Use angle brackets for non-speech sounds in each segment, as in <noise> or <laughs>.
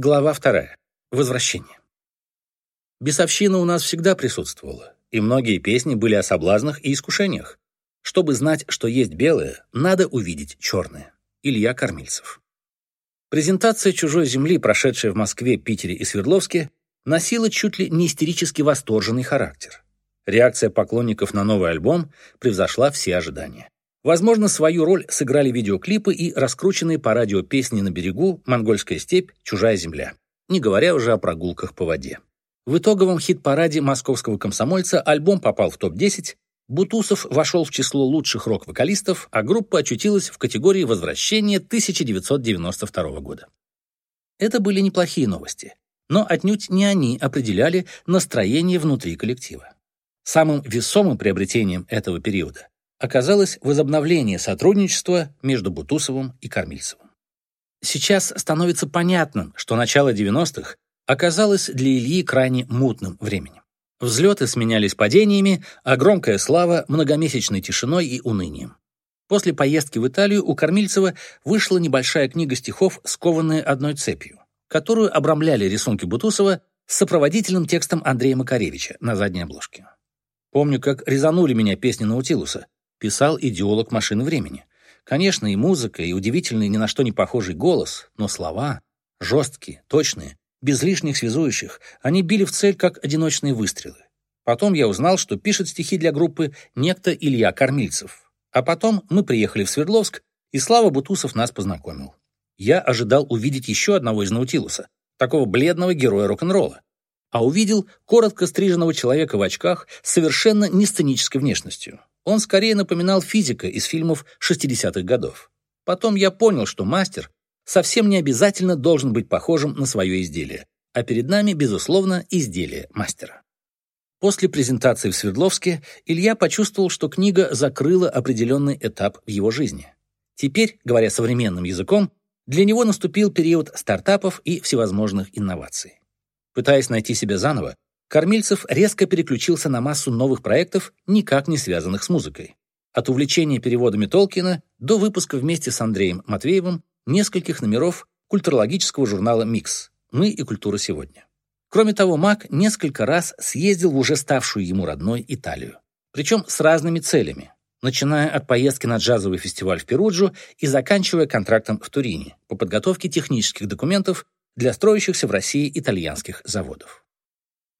Глава вторая. Возвращение. Бесовщина у нас всегда присутствовала, и многие песни были о соблазнах и искушениях. Чтобы знать, что есть белое, надо увидеть черное. Илья Кормильцев. Презентация «Чужой земли», прошедшая в Москве, Питере и Свердловске, носила чуть ли не истерически восторженный характер. Реакция поклонников на новый альбом превзошла все ожидания. Возможно, свою роль сыграли видеоклипы и раскрученные по радио песни на берегу «Монгольская степь», «Чужая земля», не говоря уже о прогулках по воде. В итоговом хит-параде московского комсомольца альбом попал в топ-10, Бутусов вошел в число лучших рок-вокалистов, а группа очутилась в категории возвращения 1992 года. Это были неплохие новости, но отнюдь не они определяли настроение внутри коллектива. Самым весомым приобретением этого периода оказалось возобновление сотрудничества между Бутусовым и Кормильцевым. Сейчас становится понятным, что начало 90-х оказалось для Ильи крайне мутным временем. Взлеты сменялись падениями, а громкая слава — многомесячной тишиной и унынием. После поездки в Италию у Кормильцева вышла небольшая книга стихов, скованная одной цепью, которую обрамляли рисунки Бутусова с сопроводительным текстом Андрея Макаревича на задней обложке. Помню, как резанули меня песни Наутилуса, писал идеолог машины времени. Конечно, и музыка, и удивительный ни на что не похожий голос, но слова жесткие, точные, без лишних связующих, они били в цель, как одиночные выстрелы. Потом я узнал, что пишет стихи для группы некто Илья Кормильцев. А потом мы приехали в Свердловск, и Слава Бутусов нас познакомил. Я ожидал увидеть еще одного из Наутилуса, такого бледного героя рок-н-ролла. А увидел коротко стриженного человека в очках с совершенно не сценической внешностью. Он скорее напоминал физика из фильмов 60-х годов. Потом я понял, что мастер совсем не обязательно должен быть похожим на свое изделие, а перед нами, безусловно, изделие мастера. После презентации в Свердловске Илья почувствовал, что книга закрыла определенный этап в его жизни. Теперь, говоря современным языком, для него наступил период стартапов и всевозможных инноваций. Пытаясь найти себя заново, Кормильцев резко переключился на массу новых проектов, никак не связанных с музыкой. От увлечения переводами Толкина до выпуска вместе с Андреем Матвеевым нескольких номеров культурологического журнала «Микс. Мы и культура сегодня». Кроме того, Мак несколько раз съездил в уже ставшую ему родной Италию. Причем с разными целями, начиная от поездки на джазовый фестиваль в Перуджу и заканчивая контрактом в Турине по подготовке технических документов для строящихся в России итальянских заводов.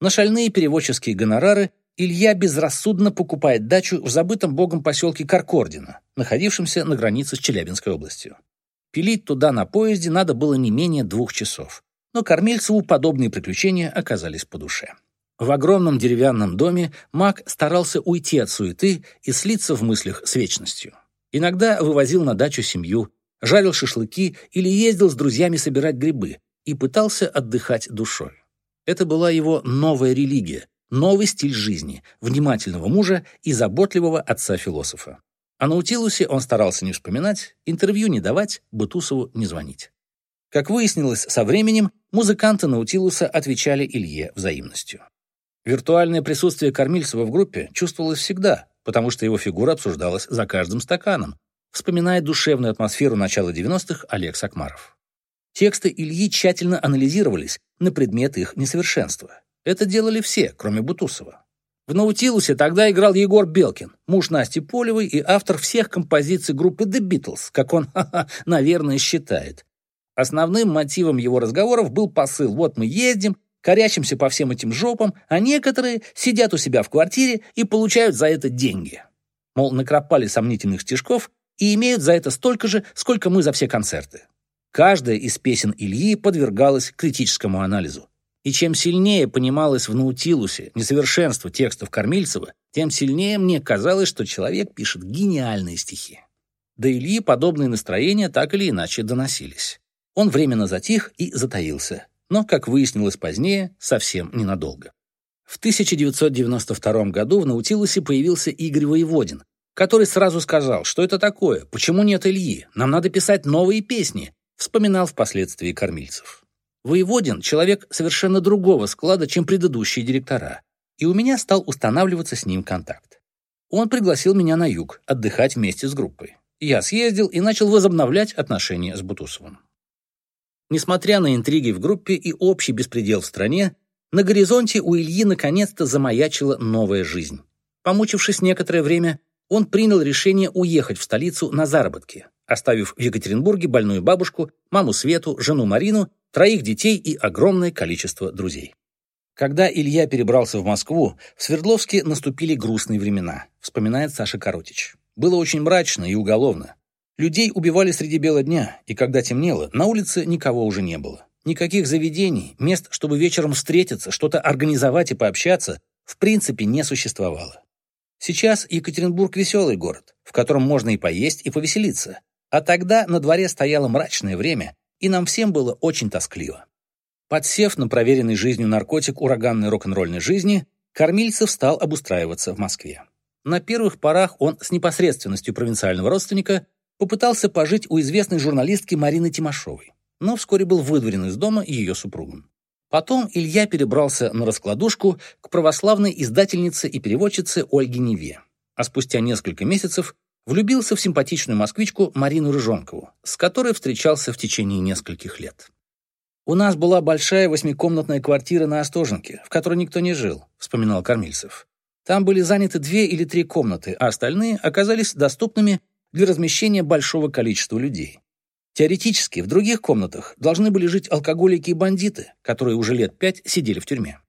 На шальные переводческие гонорары Илья безрассудно покупает дачу в забытом богом поселке Каркордино, находившемся на границе с Челябинской областью. Пилить туда на поезде надо было не менее двух часов, но Кормильцеву подобные приключения оказались по душе. В огромном деревянном доме маг старался уйти от суеты и слиться в мыслях с вечностью. Иногда вывозил на дачу семью, жарил шашлыки или ездил с друзьями собирать грибы и пытался отдыхать душой. Это была его новая религия, новый стиль жизни, внимательного мужа и заботливого отца-философа. О Наутилусе он старался не вспоминать, интервью не давать, Бутусову не звонить. Как выяснилось со временем, музыканты Наутилуса отвечали Илье взаимностью. Виртуальное присутствие Кормильцева в группе чувствовалось всегда, потому что его фигура обсуждалась за каждым стаканом, вспоминая душевную атмосферу начала 90-х Олег Сакмаров. Тексты Ильи тщательно анализировались на предмет их несовершенства. Это делали все, кроме Бутусова. В «Наутилусе» тогда играл Егор Белкин, муж Насти Полевой и автор всех композиций группы The Beatles, как он, <laughs> наверное, считает. Основным мотивом его разговоров был посыл «Вот мы ездим, корячимся по всем этим жопам, а некоторые сидят у себя в квартире и получают за это деньги». Мол, накропали сомнительных стишков и имеют за это столько же, сколько мы за все концерты. Каждая из песен Ильи подвергалась критическому анализу. И чем сильнее понималось в Наутилусе несовершенство текстов Кормильцева, тем сильнее мне казалось, что человек пишет гениальные стихи. До Ильи подобные настроения так или иначе доносились. Он временно затих и затаился, но, как выяснилось позднее, совсем ненадолго. В 1992 году в Наутилусе появился Игорь Воеводин, который сразу сказал, что это такое, почему нет Ильи, нам надо писать новые песни, вспоминал впоследствии Кормильцев. Воеводин — человек совершенно другого склада, чем предыдущие директора, и у меня стал устанавливаться с ним контакт. Он пригласил меня на юг отдыхать вместе с группой. Я съездил и начал возобновлять отношения с Бутусовым. Несмотря на интриги в группе и общий беспредел в стране, на горизонте у Ильи наконец-то замаячила новая жизнь. Помучившись некоторое время, он принял решение уехать в столицу на заработки, оставив в Екатеринбурге больную бабушку, маму Свету, жену Марину, троих детей и огромное количество друзей. Когда Илья перебрался в Москву, в Свердловске наступили грустные времена, вспоминает Саша Коротич. Было очень мрачно и уголовно. Людей убивали среди бела дня, и когда темнело, на улице никого уже не было. Никаких заведений, мест, чтобы вечером встретиться, что-то организовать и пообщаться, в принципе не существовало. Сейчас Екатеринбург веселый город, в котором можно и поесть, и повеселиться. А тогда на дворе стояло мрачное время, и нам всем было очень тоскливо. Подсев на проверенный жизнью наркотик ураганной рок-н-ролльной жизни, Кормильцев стал обустраиваться в Москве. На первых порах он с непосредственностью провинциального родственника попытался пожить у известной журналистки Марины Тимошовой, но вскоре был выдворен из дома ее супругом. Потом Илья перебрался на раскладушку к православной издательнице и переводчице Ольге Неве, а спустя несколько месяцев влюбился в симпатичную москвичку Марину Рыжонкову, с которой встречался в течение нескольких лет. «У нас была большая восьмикомнатная квартира на Остоженке, в которой никто не жил», — вспоминал Кормильцев. «Там были заняты две или три комнаты, а остальные оказались доступными для размещения большого количества людей. Теоретически, в других комнатах должны были жить алкоголики и бандиты, которые уже лет пять сидели в тюрьме.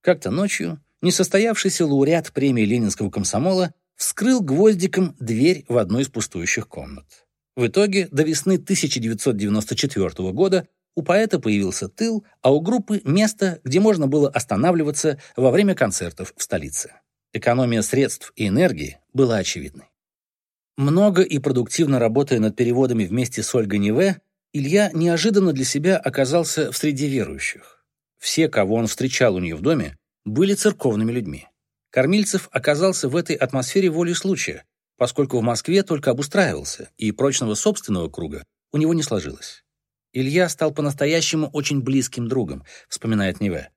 Как-то ночью несостоявшийся лауреат премии Ленинского комсомола вскрыл гвоздиком дверь в одну из пустующих комнат. В итоге до весны 1994 года у поэта появился тыл, а у группы — место, где можно было останавливаться во время концертов в столице. Экономия средств и энергии была очевидной. Много и продуктивно работая над переводами вместе с Ольгой Неве, Илья неожиданно для себя оказался в среде верующих. Все, кого он встречал у нее в доме, были церковными людьми. Кормильцев оказался в этой атмосфере волей случая, поскольку в Москве только обустраивался, и прочного собственного круга у него не сложилось. Илья стал по-настоящему очень близким другом, вспоминает Неве.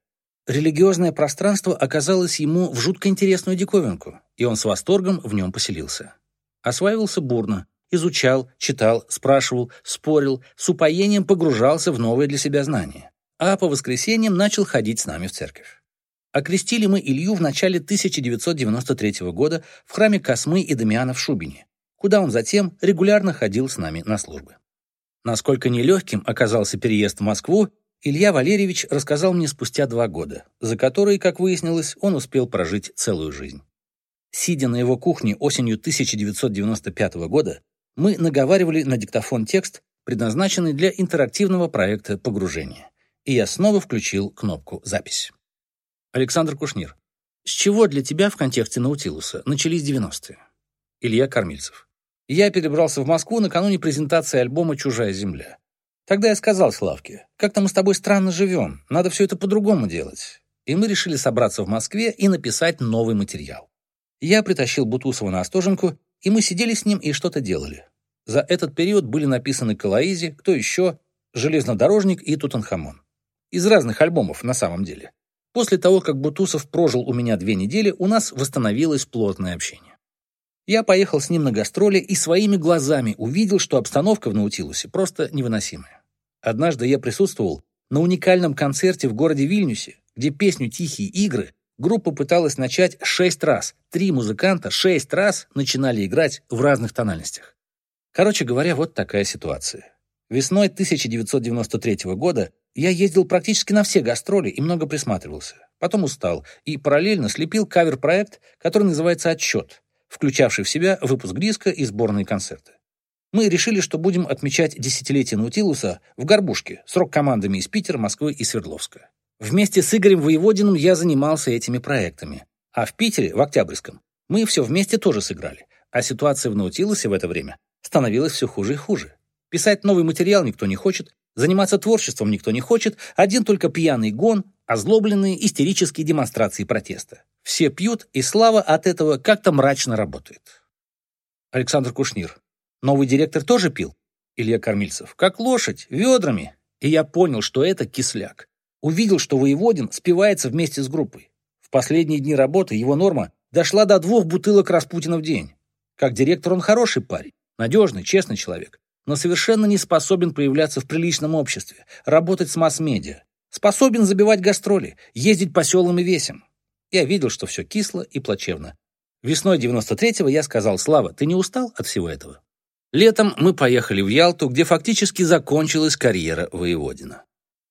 Религиозное пространство оказалось ему в жутко интересную диковинку, и он с восторгом в нем поселился. Осваивался бурно, изучал, читал, спрашивал, спорил, с упоением погружался в новые для себя знания. А по воскресеньям начал ходить с нами в церковь. Окрестили мы Илью в начале 1993 года в храме Космы и Дамиана в Шубине, куда он затем регулярно ходил с нами на службы. Насколько нелегким оказался переезд в Москву, Илья Валерьевич рассказал мне спустя два года, за которые, как выяснилось, он успел прожить целую жизнь. Сидя на его кухне осенью 1995 года, мы наговаривали на диктофон текст, предназначенный для интерактивного проекта погружения. И я снова включил кнопку «Запись». Александр Кушнир. С чего для тебя в контексте Наутилуса начались 90-е? Илья Кормильцев. Я перебрался в Москву накануне презентации альбома «Чужая земля». Тогда я сказал Славке, как-то мы с тобой странно живем, надо все это по-другому делать. И мы решили собраться в Москве и написать новый материал. Я притащил Бутусова на Остоженку, и мы сидели с ним и что-то делали. За этот период были написаны Калаизи, кто еще, Железнодорожник и Тутанхамон. Из разных альбомов, на самом деле. После того, как Бутусов прожил у меня две недели, у нас восстановилось плотное общение. Я поехал с ним на гастроли и своими глазами увидел, что обстановка в Наутилусе просто невыносимая. Однажды я присутствовал на уникальном концерте в городе Вильнюсе, где песню «Тихие игры» Группа пыталась начать шесть раз. Три музыканта шесть раз начинали играть в разных тональностях. Короче говоря, вот такая ситуация. Весной 1993 года я ездил практически на все гастроли и много присматривался. Потом устал и параллельно слепил кавер-проект, который называется «Отчет», включавший в себя выпуск диска и сборные концерты. Мы решили, что будем отмечать десятилетие Наутилуса в Горбушке с рок-командами из Питера, Москвы и Свердловска. Вместе с Игорем Воеводиным я занимался этими проектами. А в Питере, в Октябрьском, мы все вместе тоже сыграли. А ситуация в Наутилусе в это время становилась все хуже и хуже. Писать новый материал никто не хочет, заниматься творчеством никто не хочет, один только пьяный гон, озлобленные истерические демонстрации протеста. Все пьют, и Слава от этого как-то мрачно работает. Александр Кушнир. Новый директор тоже пил? Илья Кормильцев. Как лошадь, ведрами. И я понял, что это кисляк. Увидел, что Воеводин спивается вместе с группой. В последние дни работы его норма дошла до двух бутылок Распутина в день. Как директор он хороший парень, надежный, честный человек. Но совершенно не способен появляться в приличном обществе, работать с масс-медиа. Способен забивать гастроли, ездить по селам и весям. Я видел, что все кисло и плачевно. Весной 93-го я сказал, Слава, ты не устал от всего этого? Летом мы поехали в Ялту, где фактически закончилась карьера Воеводина.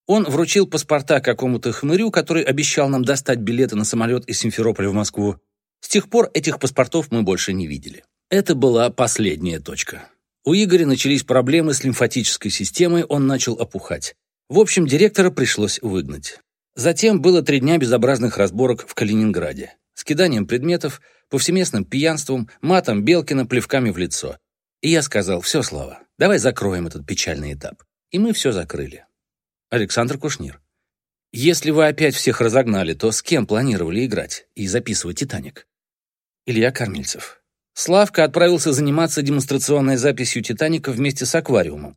Он вручил паспорта какому-то хмырю, который обещал нам достать билеты на самолет из Симферополя в Москву. С тех пор этих паспортов мы больше не видели. Это была последняя точка. У Игоря начались проблемы с лимфатической системой, он начал опухать. В общем, директора пришлось выгнать. Затем было три дня безобразных разборок в Калининграде. С киданием предметов, повсеместным пьянством, матом Белкина, плевками в лицо. И я сказал, все, Слава, давай закроем этот печальный этап. И мы все закрыли. Александр Кушнир. Если вы опять всех разогнали, то с кем планировали играть и записывать «Титаник»? Илья Кормильцев. Славка отправился заниматься демонстрационной записью «Титаника» вместе с аквариумом.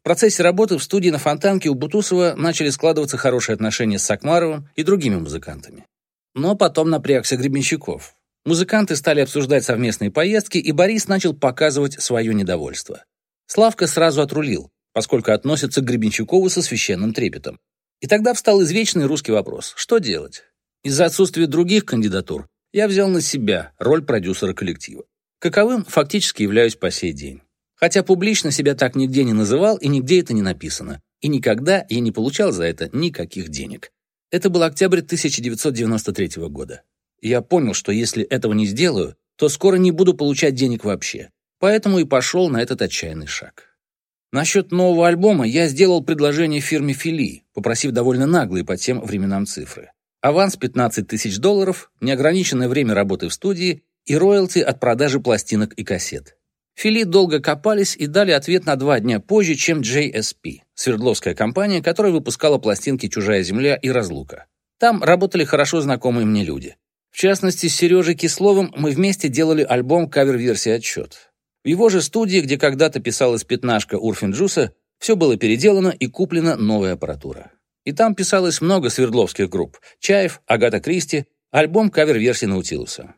В процессе работы в студии на Фонтанке у Бутусова начали складываться хорошие отношения с Сакмаровым и другими музыкантами. Но потом напрягся Гребенщиков. Музыканты стали обсуждать совместные поездки, и Борис начал показывать свое недовольство. Славка сразу отрулил, поскольку относится к Гребенщикову со священным трепетом. И тогда встал извечный русский вопрос – что делать? Из-за отсутствия других кандидатур я взял на себя роль продюсера коллектива. Каковым фактически являюсь по сей день. Хотя публично себя так нигде не называл и нигде это не написано. И никогда я не получал за это никаких денег. Это был октябрь 1993 года. Я понял, что если этого не сделаю, то скоро не буду получать денег вообще. Поэтому и пошел на этот отчаянный шаг. Насчет нового альбома я сделал предложение фирме Фили, попросив довольно наглые по тем временам цифры. Аванс 15 тысяч долларов, неограниченное время работы в студии и роялти от продажи пластинок и кассет. Фили долго копались и дали ответ на два дня позже, чем JSP, Свердловская компания, которая выпускала пластинки «Чужая земля» и «Разлука». Там работали хорошо знакомые мне люди. В частности, с Сережей Кисловым мы вместе делали альбом кавер-версии «Отчет». В его же студии, где когда-то писалась пятнашка Урфина Джюса, все было переделано и куплена новая аппаратура. И там писалось много свердловских групп – Чайф, Агата Кристи, альбом кавер-версии Наутилуса.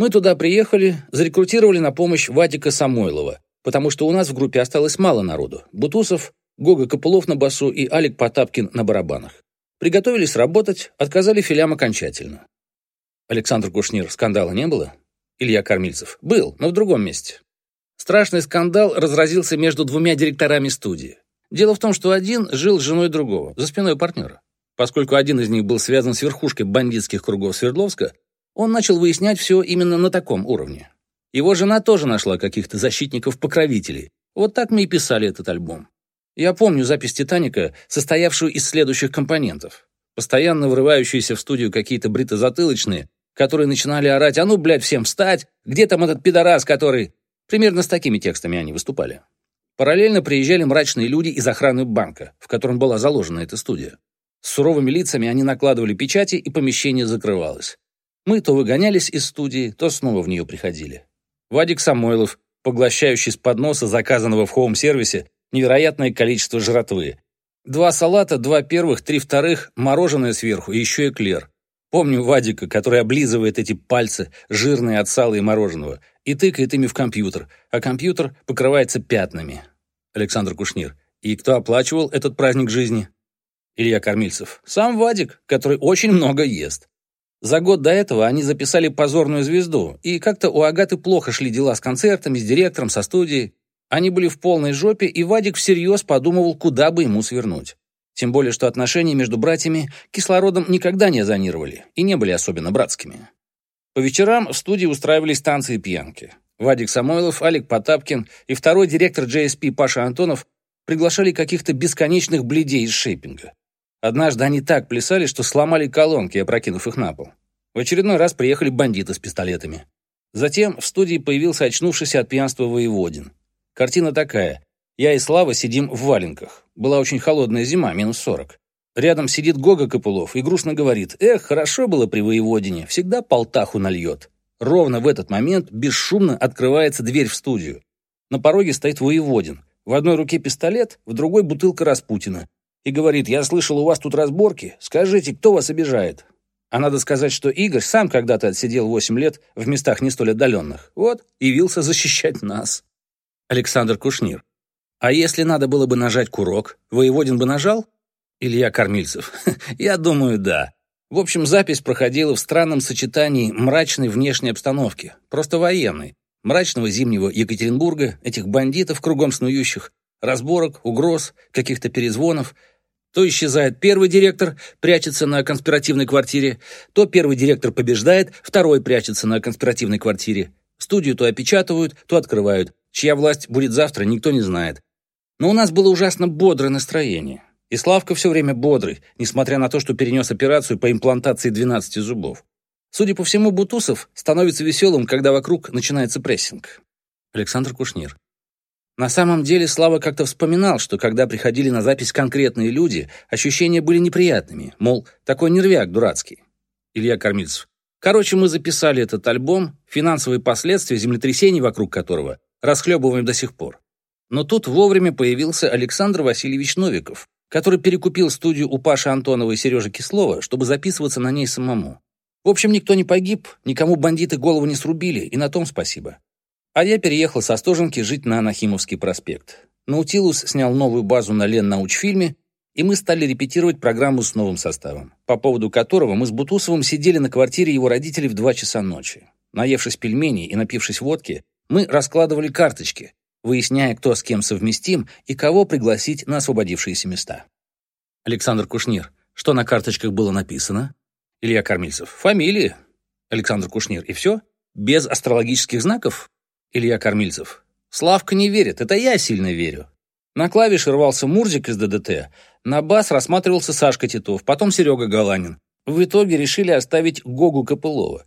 Мы туда приехали, зарекрутировали на помощь Вадика Самойлова, потому что у нас в группе осталось мало народу – Бутусов, Гога Копылов на басу и Алик Потапкин на барабанах. Приготовились работать, отказали филям окончательно. Александр Кушнир, скандала не было? Илья Кормильцев. Был, но в другом месте. Страшный скандал разразился между двумя директорами студии. Дело в том, что один жил с женой другого, за спиной партнера. Поскольку один из них был связан с верхушкой бандитских кругов Свердловска, он начал выяснять все именно на таком уровне. Его жена тоже нашла каких-то защитников-покровителей. Вот так мы и писали этот альбом. Я помню запись «Титаника», состоявшую из следующих компонентов. Постоянно врывающиеся в студию какие-то бритозатылочные, которые начинали орать «А ну, блядь, всем встать! Где там этот пидорас, который...» Примерно с такими текстами они выступали. Параллельно приезжали мрачные люди из охраны банка, в котором была заложена эта студия. С суровыми лицами они накладывали печати, и помещение закрывалось. Мы то выгонялись из студии, то снова в нее приходили. Вадик Самойлов, поглощающий с подноса, заказанного в хоум-сервисе, невероятное количество жратвы. Два салата, два первых, три вторых, мороженое сверху и еще эклер. Помню Вадика, который облизывает эти пальцы, жирные от сала и мороженого, и тыкает ими в компьютер, а компьютер покрывается пятнами. Александр Кушнир. И кто оплачивал этот праздник жизни? Илья Кормильцев. Сам Вадик, который очень много ест. За год до этого они записали «Позорную звезду», и как-то у Агаты плохо шли дела с концертами, с директором, со студией. Они были в полной жопе, и Вадик всерьез подумывал, куда бы ему свернуть. Тем более, что отношения между братьями кислородом никогда не озонировали и не были особенно братскими. По вечерам в студии устраивались танцы и пьянки. Вадик Самойлов, Алик Потапкин и второй директор JSP Паша Антонов приглашали каких-то бесконечных бледей из шейпинга. Однажды они так плясали, что сломали колонки, опрокинув их на пол. В очередной раз приехали бандиты с пистолетами. Затем в студии появился очнувшийся от пьянства воеводин. Картина такая. Я и Слава сидим в валенках. Была очень холодная зима, минус сорок. Рядом сидит Гога Копылов и грустно говорит, «Эх, хорошо было при воеводине, всегда полтаху нальет». Ровно в этот момент бесшумно открывается дверь в студию. На пороге стоит воеводин. В одной руке пистолет, в другой бутылка Распутина. И говорит, «Я слышал, у вас тут разборки. Скажите, кто вас обижает?» А надо сказать, что Игорь сам когда-то отсидел 8 лет в местах не столь отдаленных. Вот, явился защищать нас. Александр Кушнир. А если надо было бы нажать курок, Воеводин бы нажал? Илья Кормильцев. <laughs> Я думаю, да. В общем, запись проходила в странном сочетании мрачной внешней обстановки, просто военной, мрачного зимнего Екатеринбурга, этих бандитов, кругом снующих, разборок, угроз, каких-то перезвонов. То исчезает первый директор, прячется на конспиративной квартире, то первый директор побеждает, второй прячется на конспиративной квартире. Студию то опечатывают, то открывают. Чья власть будет завтра, никто не знает. Но у нас было ужасно бодрое настроение. И Славка все время бодрый, несмотря на то, что перенес операцию по имплантации 12 зубов. Судя по всему, Бутусов становится веселым, когда вокруг начинается прессинг. Александр Кушнир. На самом деле Слава как-то вспоминал, что когда приходили на запись конкретные люди, ощущения были неприятными, мол, такой нервяк дурацкий. Илья Кормильцев. Короче, мы записали этот альбом, финансовые последствия землетрясений вокруг которого расхлебываем до сих пор. Но тут вовремя появился Александр Васильевич Новиков, который перекупил студию у Паши Антонова и Сережи Кислова, чтобы записываться на ней самому. В общем, никто не погиб, никому бандиты голову не срубили, и на том спасибо. А я переехал со Стоженки жить на Нахимовский проспект. Наутилус снял новую базу на Леннаучфильме, и мы стали репетировать программу с новым составом, по поводу которого мы с Бутусовым сидели на квартире его родителей в 2 часа ночи. Наевшись пельменей и напившись водки, мы раскладывали карточки, выясняя, кто с кем совместим и кого пригласить на освободившиеся места. Александр Кушнир. Что на карточках было написано? Илья Кормильцев. Фамилии. Александр Кушнир. И все? Без астрологических знаков? Илья Кормильцев. Славка не верит, это я сильно верю. На клавиши рвался Мурзик из ДДТ, на бас рассматривался Сашка Титов, потом Серега Галанин. В итоге решили оставить Гогу Копылова.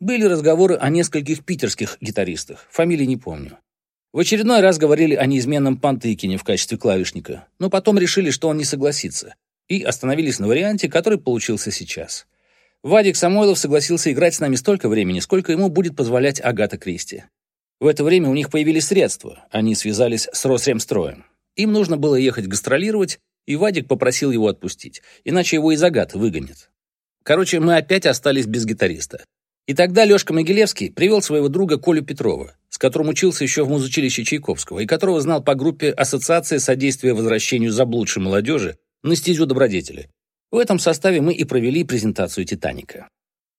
Были разговоры о нескольких питерских гитаристах, фамилии не помню. В очередной раз говорили о неизменном Пантыкине в качестве клавишника, но потом решили, что он не согласится, и остановились на варианте, который получился сейчас. Вадик Самойлов согласился играть с нами столько времени, сколько ему будет позволять Агата Кристи. В это время у них появились средства, они связались с Росремстроем. Им нужно было ехать гастролировать, и Вадик попросил его отпустить, иначе его из Агаты выгонят. Короче, мы опять остались без гитариста. И тогда Лёшка Могилевский привел своего друга Колю Петрова, с которым учился еще в музучилище Чайковского, и которого знал по группе Ассоциация содействия возвращению заблудшей молодежи на стезю добродетели. В этом составе мы и провели презентацию «Титаника».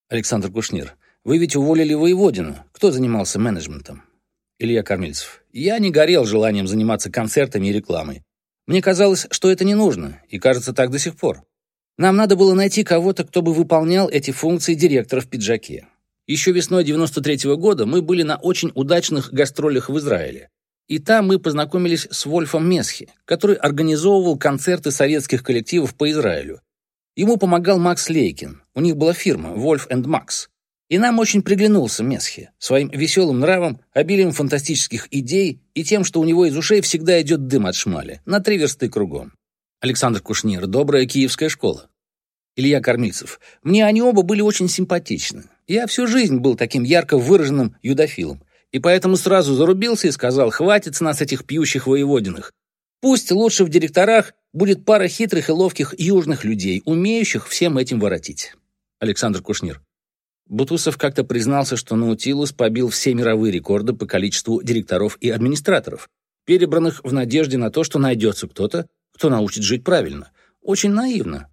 Александр Кушнир, вы ведь уволили Воеводина. Кто занимался менеджментом? Илья Кормильцев. Я не горел желанием заниматься концертами и рекламой. Мне казалось, что это не нужно, и кажется так до сих пор. Нам надо было найти кого-то, кто бы выполнял эти функции директора в пиджаке. Еще весной 93 -го года мы были на очень удачных гастролях в Израиле. И там мы познакомились с Вольфом Месхи, который организовывал концерты советских коллективов по Израилю. Ему помогал Макс Лейкин. У них была фирма Wolf and Max. И нам очень приглянулся Месхи своим веселым нравом, обилием фантастических идей и тем, что у него из ушей всегда идет дым от шмали, на три версты кругом. Александр Кушнир, добрая киевская школа. Илья Кормильцев. Мне они оба были очень симпатичны. Я всю жизнь был таким ярко выраженным юдофилом, и поэтому сразу зарубился и сказал, хватит с нас этих пьющих воеводиных. Пусть лучше в директорах будет пара хитрых и ловких южных людей, умеющих всем этим воротить. Александр Кушнир. Бутусов как-то признался, что Наутилус побил все мировые рекорды по количеству директоров и администраторов, перебранных в надежде на то, что найдется кто-то, кто научит жить правильно. Очень наивно.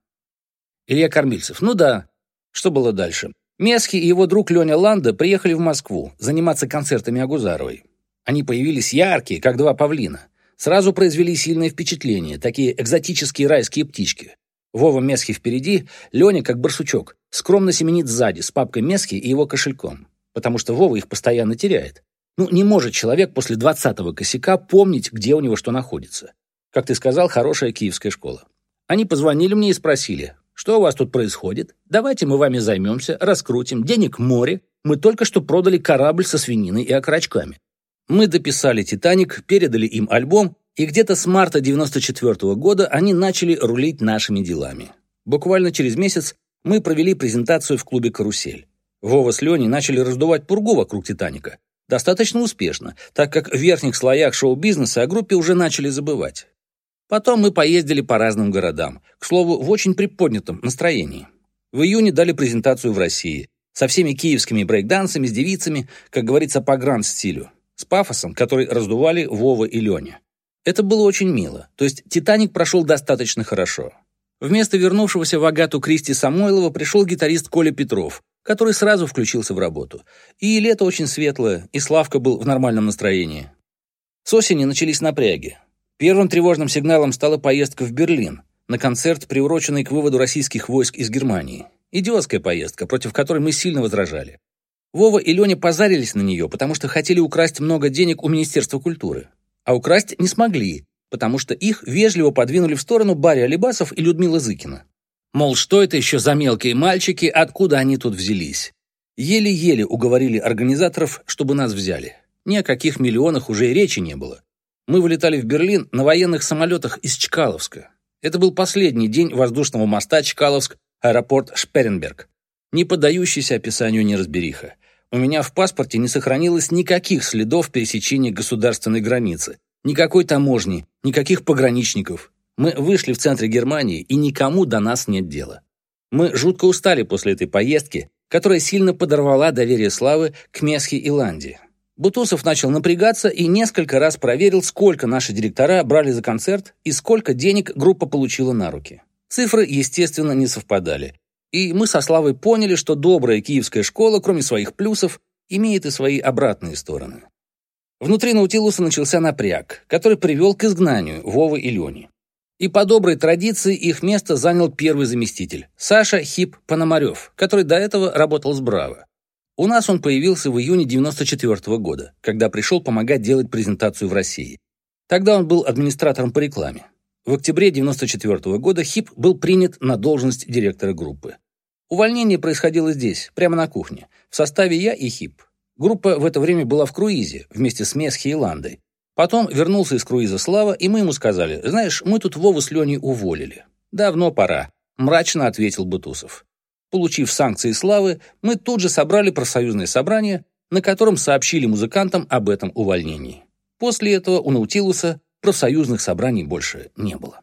Илья Кормильцев. Ну да. Что было дальше? Месхи и его друг Леня Ланда приехали в Москву заниматься концертами Агузаровой. Они появились яркие, как два павлина. Сразу произвели сильное впечатление, такие экзотические райские птички. Вова Месхи впереди, Леня, как барсучок, скромно семенит сзади с папкой Месхи и его кошельком, потому что Вова их постоянно теряет. Ну, не может человек после двадцатого косяка помнить, где у него что находится. Как ты сказал, хорошая киевская школа. Они позвонили мне и спросили, что у вас тут происходит? Давайте мы вами займемся, раскрутим. Денег море. Мы только что продали корабль со свининой и окорочками. Мы дописали «Титаник», передали им альбом, и где-то с марта 94 -го года они начали рулить нашими делами. Буквально через месяц мы провели презентацию в клубе «Карусель». Вова с Леней начали раздувать пургу вокруг «Титаника». Достаточно успешно, так как в верхних слоях шоу-бизнеса о группе уже начали забывать. Потом мы поездили по разным городам, к слову, в очень приподнятом настроении. В июне дали презентацию в России, со всеми киевскими брейкдансами, с девицами, как говорится, по гранд-стилю, с пафосом, который раздували Вова и Леня. Это было очень мило, то есть «Титаник» прошел достаточно хорошо. Вместо вернувшегося в Агату Кристи Самойлова пришел гитарист Коля Петров, который сразу включился в работу. И лето очень светлое, и Славка был в нормальном настроении. С осени начались напряги. Первым тревожным сигналом стала поездка в Берлин на концерт, приуроченный к выводу российских войск из Германии. Идиотская поездка, против которой мы сильно возражали. Вова и Леня позарились на нее, потому что хотели украсть много денег у Министерства культуры. А украсть не смогли, потому что их вежливо подвинули в сторону Барри Алибасов и Людмила Зыкина. Мол, что это еще за мелкие мальчики, откуда они тут взялись? Еле-еле уговорили организаторов, чтобы нас взяли. Ни о каких миллионах уже и речи не было. Мы вылетали в Берлин на военных самолетах из Чкаловска. Это был последний день воздушного моста Чкаловск, аэропорт Шперенберг. Не поддающийся описанию неразбериха. У меня в паспорте не сохранилось никаких следов пересечения государственной границы. Никакой таможни, никаких пограничников. Мы вышли в центре Германии, и никому до нас нет дела. Мы жутко устали после этой поездки, которая сильно подорвала доверие Славы к Месхе и Ланде. Бутусов начал напрягаться и несколько раз проверил, сколько наши директора брали за концерт и сколько денег группа получила на руки. Цифры, естественно, не совпадали. И мы со Славой поняли, что добрая киевская школа, кроме своих плюсов, имеет и свои обратные стороны. Внутри Наутилуса начался напряг, который привел к изгнанию Вовы и Лени. И по доброй традиции их место занял первый заместитель, Саша Хип Пономарев, который до этого работал с Браво. У нас он появился в июне 94 -го года, когда пришел помогать делать презентацию в России. Тогда он был администратором по рекламе. В октябре 94 -го года Хип был принят на должность директора группы. Увольнение происходило здесь, прямо на кухне, в составе я и Хип. Группа в это время была в круизе вместе с Месхи и Ландой. Потом вернулся из круиза Слава, и мы ему сказали, знаешь, мы тут Вову с Леней уволили. Давно пора, мрачно ответил Бутусов. Получив санкции Славы, мы тут же собрали профсоюзное собрание, на котором сообщили музыкантам об этом увольнении. После этого у Наутилуса профсоюзных собраний больше не было.